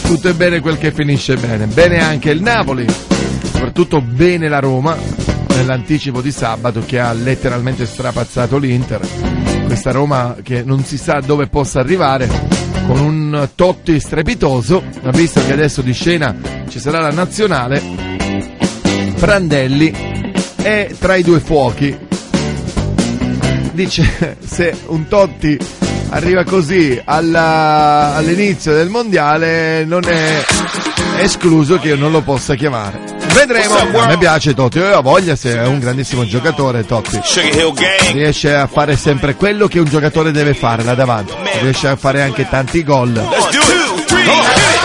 Tutto è bene quel che finisce bene. Bene anche il Napoli, soprattutto bene la Roma nell'anticipo di sabato che ha letteralmente strapazzato l'Inter. Questa Roma che non si sa dove possa arrivare con un Totti strepitoso, ma visto che adesso di scena ci sarà la nazionale, Prandelli è tra i due fuochi. Dice se un Totti arriva così alla- all'inizio del mondiale non è escluso che io non lo possa chiamare. Vedremo, a me piace Totti, io ho voglia se è un grandissimo giocatore Totti. Riesce a fare sempre quello che un giocatore deve fare là davanti, riesce a fare anche tanti gol. Let's do it.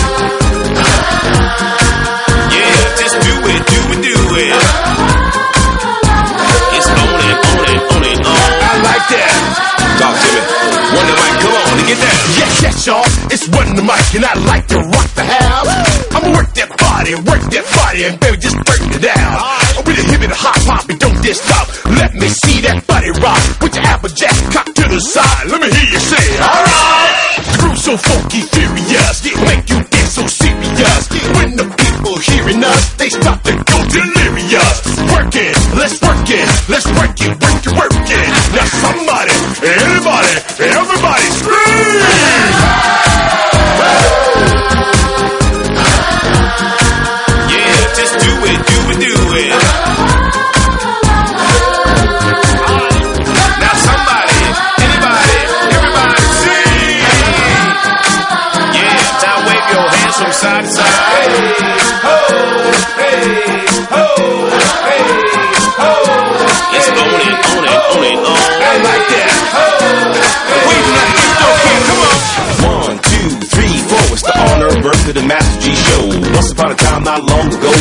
y'all. It's one the mic, and I like to rock the house. I'ma work that body, work that body, and baby, just break it down. With a hip and hop hop, and don't just stop. Let me see that body rock. Put your applejack cock to the side. Let me hear you say, alright. Groove so funky, furious, make you get so serious. When the people hearing us, they start to go delirious. Work it, let's work it, let's work it, work it, work it. Now somebody, anybody,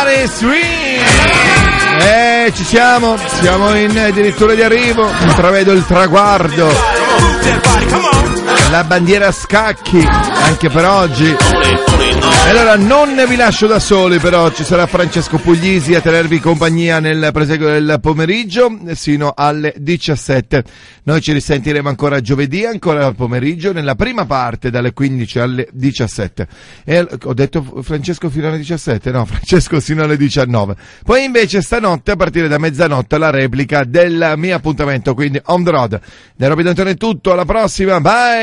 Everybody swing! Eh, ci siamo, siamo in addirittura di arrivo, intravedo il traguardo. La bandiera a scacchi, anche per oggi. E allora non vi lascio da soli però, ci sarà Francesco Puglisi a tenervi compagnia nel proseguo del pomeriggio sino alle 17. Noi ci risentiremo ancora giovedì, ancora al pomeriggio, nella prima parte dalle 15 alle 17. E ho detto Francesco fino alle 17? No, Francesco sino alle 19. Poi invece stanotte a partire da mezzanotte la replica del mio appuntamento, quindi on the road. Da Roby D'Antone è tutto, alla prossima, bye!